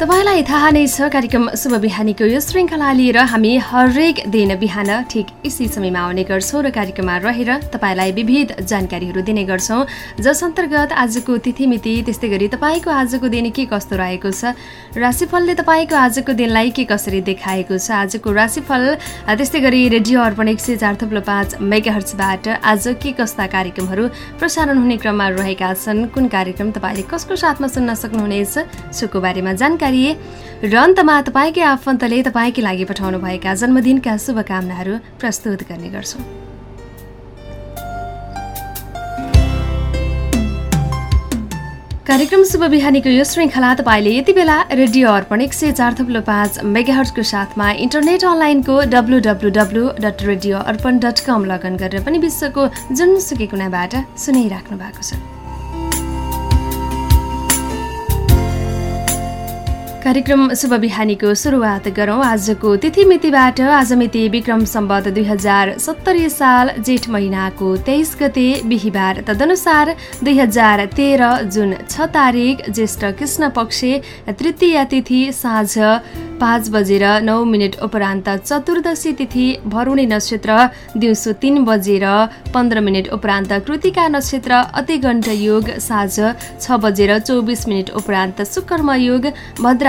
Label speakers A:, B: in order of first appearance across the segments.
A: तपाईँलाई थाहा नै छ कार्यक्रम शुभ बिहानीको यो श्रृङ्खला लिएर हामी हरेक दिन बिहान ठिक यसै समयमा आउने गर्छौँ र कार्यक्रममा रहेर तपाईँलाई विविध जानकारीहरू दिने गर्छौँ। जस अन्तर्गत आजको तिथिमिति त्यस्तै गरी तपाईँको आजको दिन के कस्तो रहेको छ राशिफलले तपाईँको आजको दिनलाई के कसरी देखाएको छ आजको राशिफल त्यस्तै गरी रेडियो अर्पण एक सय चार थुप्रो पाँच मेगाहर्चबाट आज के कस्ता कार्यक्रमहरू प्रसारण हुने क्रममा रहेका छन् कुन कार्यक्रम तपाईँले कसको साथमा सुन्न सक्नुहुनेछ सोको बारेमा जानकारी जानकारी र अन्तमा तपाईँकै आफन्तले तपाईँकै लागि पठाउनुभएका जन्मदिनका शुभकामनाहरू प्रस्तुत गर्ने गर्छौँ। कार्यक्रम शुभ बिहानीको यो श्रृङ्खला तपाईँले यति बेला रेडियो अर्पण एक सय चार थप्लो पाँच मेगाहर्सको साथमा इन्टरनेट अनलाइनको W W W dot radio Arpan dot com login गरेर पनि विश्वको जुनसुकै कुनाबाट सुनाइराख्नु भएको छ। कार्यक्रम शुभ बिहानीको सुरुवात गरौँ। आजको तिथिमितिबाट आज मिति विक्रम सम्बत दुई हजार सत्तरी साल जेठ महिनाको तेइस गते बिहिबार। तदनुसार दुई हजार तेह्र जुन छ तारिक ज्येष्ठ कृष्ण पक्ष तृतीय तिथि साँझ पाँच बजेर नौ मिनट उपरान्त चतुर्दशी तिथि भरुणी नक्षत्र दिउँसो तिन बजेर पन्ध्र मिनट उपरान्त कृतिका नक्षत्र अतिगण्ठ योग साँझ छ बजेर चौबिस मिनट उपरान्त सुकर्म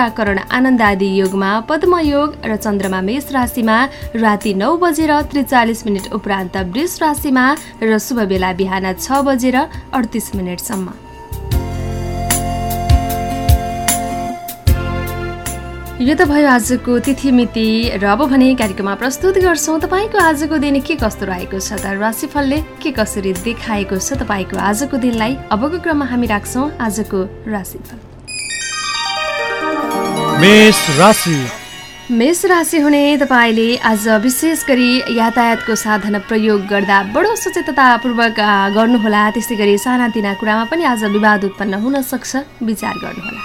A: योग भद्राकरण आनन्दादि योगमा पद्मयोग र चन्द्रमा मेष राशिमा राति नौ बजेर त्रिचालिस मिनट उपरान्त वृष राशिमा र शुभ बेला बिहान छ बजेर अडतिस मिनटसम्म। यो त भयो आजको तिथिमिति र अब भने कार्यक्रममा प्रस्तुत गर्छौँ तपाईँको आजको दिन के कस्तो रहेको छ त? राशिफलले के कसरी देखाएको छ तपाईँको आजको दिनलाई? अबको क्रममा हामी राख्छौँ आजको राशिफल। मेष राशि। हुने तपाईँले आज विशेष गरी यातायातको साधन प्रयोग गर्दा बडो सचेततापूर्वक गर्नुहोला। त्यस्तै गरी सानातिना कुरामा पनि आज विवाद उत्पन्न हुन सक्छ। विचार गर्नुहोला।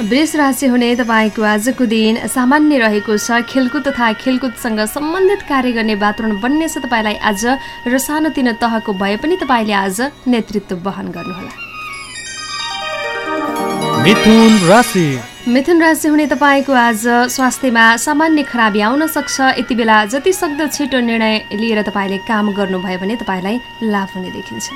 A: वृष राशि हुने तपाईँको आजको दिन सामान्य रहेको छ। खेलकुद तथा खेलकुदसँग सम्बन्धित कार्य गर्ने वातावरण बन्नेछ तपाईँलाई आज र सानोतिनो तहको भए पनि तपाईँले आज नेतृत्व वहन गर्नुहोला। मिथुन राशि। हुने तपाईँको आज स्वास्थ्यमा सामान्य खराबी आउन सक्छ। यति बेला जति सक्दो छिटो निर्णय लिएर तपाईँले काम गर्नुभयो भने तपाईँलाई लाभ हुने देखिन्छ।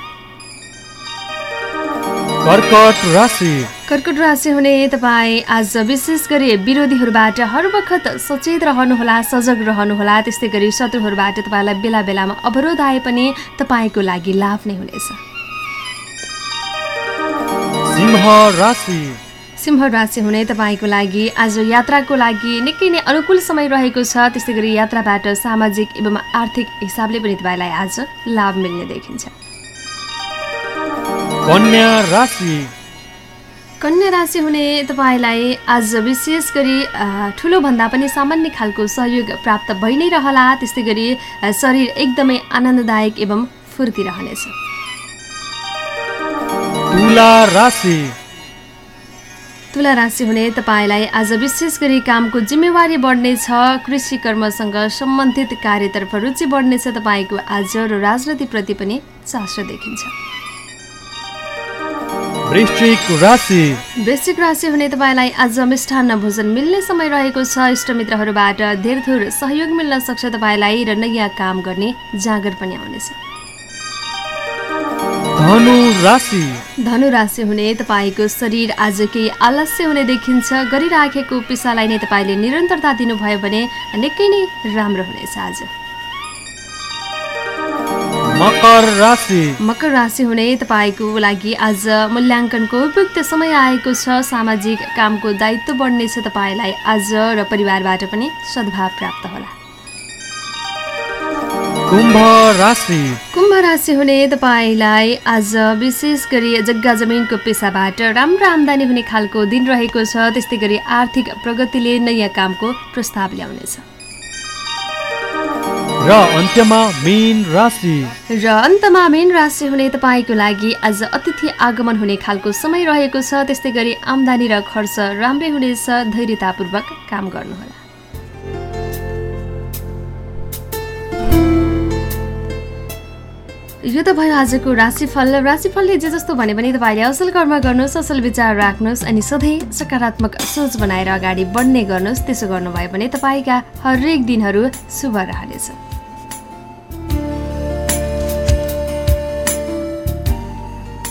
B: कर्कट राशि।
A: कर्कट राशि हुने तपाईँ आज विशेष गरी विरोधीहरूबाट हर वखत सचेत रहनुहोला सजग रहनुहोला। त्यस्तै गरी शत्रुहरूबाट तपाईँलाई बेला बेलामा अवरोध आए पनि तपाईँको लागि लाभ नै हुनेछ।
B: सिंह राशि
A: सिंह राशि हुने तपाईँको लागि आज यात्राको लागि निकै नै अनुकूल समय रहेको छ। त्यस्तै गरी यात्राबाट सामाजिक एवं आर्थिक हिसाबले पनि तपाईँलाई आज लाभ मिल्ने देखिन्छ।
B: कन्या राशि
A: कन्या राशि हुने तपाईँलाई आज विशेष गरी ठुलो भन्दा पनि सामान्य खालको सहयोग प्राप्त भइ नै रहला। त्यस्तै गरी शरीर एकदमै आनन्ददायक एवं फुर्ती रहनेछ।
B: तुला राशि।
A: तुला राशि हुने तपाईँलाई आज विशेष गरी कामको जिम्मेवारी बढ्नेछ कृषि कर्मसँग सम्बन्धित कार्यतर्फ रुचि बढ्नेछ तपाईँको आज र राजनीतिप्रति पनि चासो देखिन्छ।
B: वृश्चिक राशि।
A: हुने तपाईँलाई आज मिष्ठान्न भोजन मिल्ने समय रहेको छ। इष्टमित्रहरूबाट धेर थोर सहयोग मिल्न सक्छ तपाईँलाई र नयाँ काम गर्ने जाँगर पनि आउनेछ।
B: धनु राशि।
A: धनु राशि हुने तपाईँको शरीर आज केही आलस्य हुने देखिन्छ। गरिराखेको पिसालाई नै तपाईँले निरन्तरता दिनुभयो भने निकै नै राम्रो हुनेछ आज।
B: मकर राशि।
A: मकर राशि हुने तपाईँको लागि आज मूल्याङ्कनको उपयुक्त समय आएको छ। सामाजिक कामको दायित्व बढ्नेछ तपाईँलाई आज र परिवारबाट पनि सद्भाव प्राप्त होला।
B: कुम्भ राशि।
A: कुम्भ राशि हुने तपाईँलाई आज विशेष गरी जग्गा जमिनको पेसाबाट राम्रो आम्दानी हुने खालको दिन रहेको छ त्यस्तै गरी आर्थिक प्रगतिले नयाँ कामको प्रस्ताव ल्याउनेछ।
B: र अन्त्यमा मेन राशि।
A: र अन्तमा मेन राशि हुने तपाईँको लागि आज अतिथि आगमन हुने खालको समय रहेको छ त्यस्तै गरी आम्दानी र खर्च राम्रै हुनेछ धैर्यतापूर्वक काम गर्नुहोला। यो त भयो आजको राशिफल राशिफलले जे जस्तो भने पनि तपाईँले असल कर्म गर्नुहोस् असल विचार राख्नुहोस् अनि सधैँ सकारात्मक सोच बनाएर अगाडि बढ्ने गर्नुहोस् त्यसो गर्नुभयो भने तपाईँका हरेक दिनहरू शुभ रहनेछ।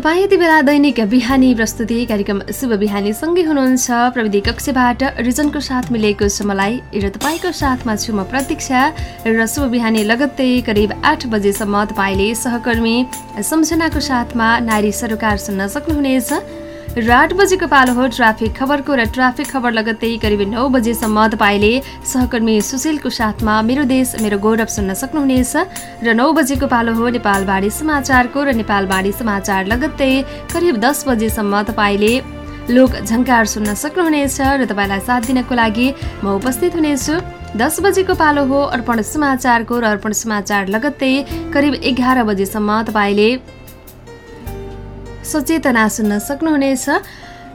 A: तपाईँ यति बेला दैनिक बिहानी प्रस्तुति कार्यक्रम शुभ बिहानी सँगै हुनुहुन्छ। प्रविधि कक्षबाट रिजनको साथ मिलेको छ मलाई र तपाईँको साथमा छु म प्रतीक्षा र शुभ बिहानी लगत्तै करिब आठ बजेसम्म तपाईँले सहकर्मी सम्झनाको साथमा नारी सरोकार सुन्न सक्नुहुनेछ। र आठ बजेको पालो हो ट्राफिक खबरको र ट्राफिक खबर लगत्तै करिब नौ बजेसम्म तपाईँले सहकर्मी सुशीलको साथमा मेरो देश मेरो गौरव सुन्न सक्नुहुनेछ र नौ बजेको पालो हो नेपालबाडी समाचारको र नेपालबाडी समाचार लगत्तै करिब दस बजेसम्म तपाईँले लोक झङ्कार सुन्न सक्नुहुनेछ र तपाईँलाई साथ दिनको लागि म उपस्थित हुनेछु। दस बजेको पालो हो अर्पण समाचारको र अर्पण समाचार लगत्तै करिब एघार बजेसम्म तपाईँले सचेतना सुन्न सक्नुहुनेछ।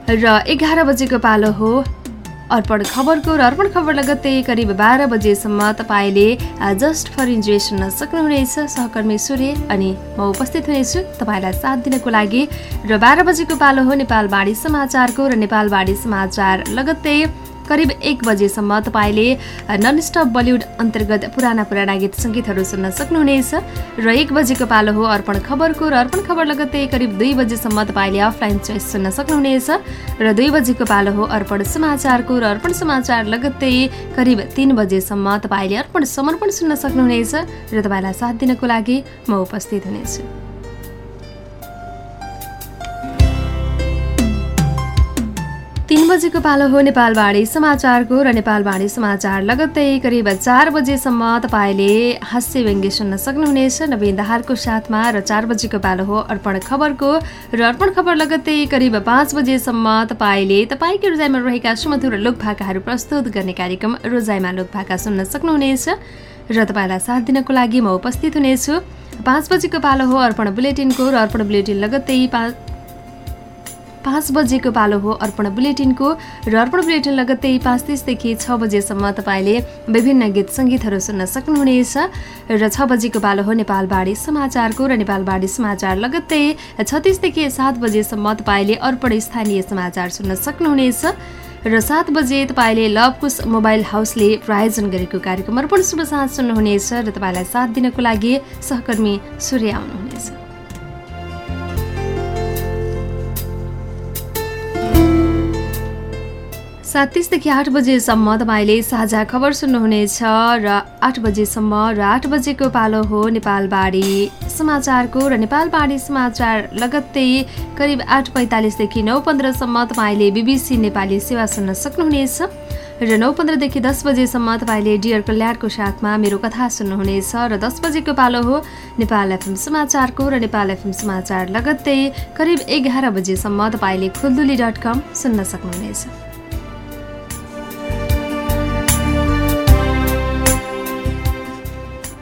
A: र एघार बजेको पालो हो। अर्पण खबरको र अर्पण खबर लगत्तै करिब बाह्र बजेसम्म तपाईँले जस्ट फर इन्जोय सुन्न सक्नुहुनेछ। सहकर्मी सूर्य अनि म उपस्थित हुनेछु तपाईँलाई साथ दिनको लागि। र बाह्र बजेको पालो हो नेपाल बाढी समाचारको र नेपाल बाढी समाचार लगत्तै करिब एक बजेसम्म तपाईँले ननस्टप बलिउड अन्तर्गत पुराना पुराना गीत सङ्गीतहरू सुन्न सक्नुहुनेछ र एक बजेको पालो हो अर्पण खबरको र अर्पण खबर लगत्तै करिब दुई बजेसम्म तपाईँले अफलाइन चोइस सुन्न सक्नुहुनेछ र दुई बजेको पालो हो अर्पण समाचारको र अर्पण समाचार लगत्तै करिब तिन बजेसम्म तपाईँले अर्पण समर्पण सुन्न सक्नुहुनेछ र तपाईँलाई साथ दिनको लागि म उपस्थित हुनेछु। तिन बजेको पालो हो नेपालबाडी समाचारको र नेपालबाडी समाचार लगत्तै करिब चार बजेसम्म तपाईँले हास्य व्यङ्ग्य सुन्न सक्नुहुनेछ। नवीन दाहारको साथमा र चार बजेको पालो हो अर्पण खबरको र अर्पण खबर लगत्तै करिब पाँच बजेसम्म तपाईँले तपाईँकै रोजाइमा रहेका सुमधुर लोकभाकाहरू प्रस्तुत गर्ने कार्यक्रम रोजाइमा लोकभाका सुन्न सक्नुहुनेछ। र तपाईँलाई साथ दिनको लागि म उपस्थित हुनेछु। पाँच बजेको पालो हो अर्पण बुलेटिनको र अर्पण बुलेटिन लगत्तै पाँच पाँच बजेको पालो हो अर्पण बुलेटिनको र अर्पण बुलेटिन लगत्तै पाँच तिसदेखि छ बजेसम्म तपाईँले विभिन्न गीत सङ्गीतहरू सुन्न सक्नुहुनेछ र छ बजेको पालो हो नेपालबाडी समाचारको र नेपालबाडी समाचार लगत्तै छत्तिसदेखि सात बजेसम्म तपाईँले अर्पण स्थानीय समाचार सुन्न सक्नुहुनेछ र सात बजे तपाईँले लभकुश मोबाइल हाउसले प्रायोजन गरेको कार्यक्रम अर्पण शुभ साँझ सुन्नुहुनेछ र तपाईँलाई साथ दिनको लागि सहकर्मी सूर्य आउनुहुनेछ। सात तिसदेखि आठ बजेसम्म तपाईँले साझा खबर सुन्नुहुनेछ र आठ बजेसम्म र आठ बजेको पालो हो नेपालबाडी समाचारको र नेपालबाडी समाचार लगत्तै करिब आठ पैँतालिसदेखि नौ पन्ध्रसम्म तपाईँले बिबिसी नेपाली सेवा सुन्न सक्नुहुनेछ र नौ पन्ध्रदेखि दस बजेसम्म तपाईँले डियर कल्याणको साथमा मेरो कथा सुन्नुहुनेछ र दस बजेको पालो हो नेपाल एफएम समाचारको र नेपाल एफएम समाचार लगत्तै करिब एघार बजेसम्म तपाईँले खुल्दुली डट कम सुन्न सक्नुहुनेछ।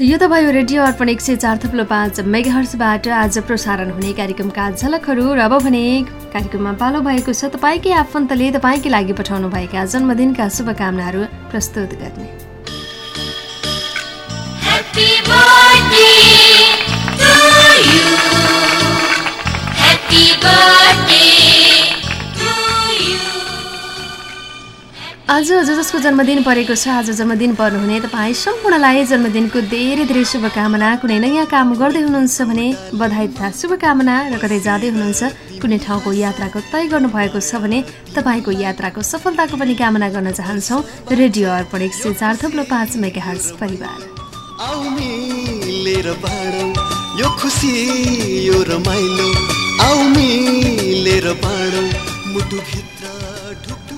A: यो त भयो रेडियो अर्पण एक सय चार थप्लो पाँच मेगाहर्सबाट आज प्रसारण हुने कार्यक्रमका झलकहरू र अब भने कार्यक्रममा पालो भएको छ तपाईँकै आफन्तले तपाईँकै लागि पठाउनु भएका जन्मदिनका शुभकामनाहरू प्रस्तुत गर्ने। जसको जन्मदिन परेको छ आज जन्मदिन पर्नुहुने तपाईँ सम्पूर्णलाई जन्मदिनको धेरै धेरै शुभकामना। कुनै नयाँ काम गर्दै हुनुहुन्छ भने बधाई तथा शुभकामना र कतै जाँदै हुनुहुन्छ कुनै ठाउँको यात्राको तय गर्नुभएको छ भने तपाईँको यात्राको सफलताको पनि कामना गर्न चाहन्छौँ। रेडियो अर्पण एक सय चार थप्लो पाँच मेगा परिवार। यो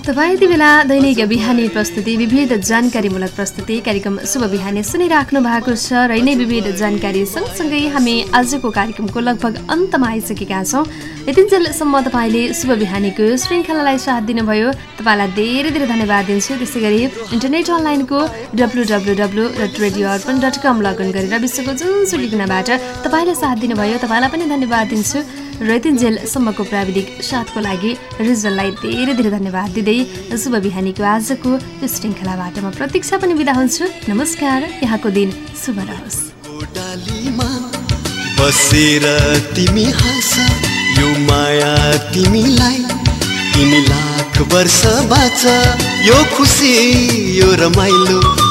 A: तपाईँ यति बेला दैनिक बिहानी प्रस्तुति विविध जानकारीमूलक प्रस्तुति कार्यक्रम शुभ बिहानी सुनिराख्नु भएको छ र नै विविध जानकारी सँगसँगै हामी आजको कार्यक्रमको लगभग अन्तमा आइसकेका छौँ। यतिन्जेलसम्म तपाईँले शुभ बिहानीको श्रृङ्खलालाई साथ दिनुभयो। तपाईँलाई धेरै धेरै धन्यवाद दिन्छु। त्यसै गरी इन्टरनेट अनलाइनको W W W dot radio Arpan dot com login गरेर विश्वको जुनसुकी कुनाबाट तपाईँले साथ दिनुभयो। तपाईँलाई पनि धन्यवाद दिन्छु। रैतिन्जेलसम्मको प्राविधिक साथको लागि रिजललाई धेरै धेरै धन्यवाद दिँदै शुभ बिहानीको आजको यो श्रृङ्खलाबाट म प्रतीक्षा पनि बिदा हुन्छु। नमस्कार यहाँको दिन शुभ रहोस्। यो माया तिमीलाई तिमी लाख वर्ष बाँच यो खुसी यो रमाइलो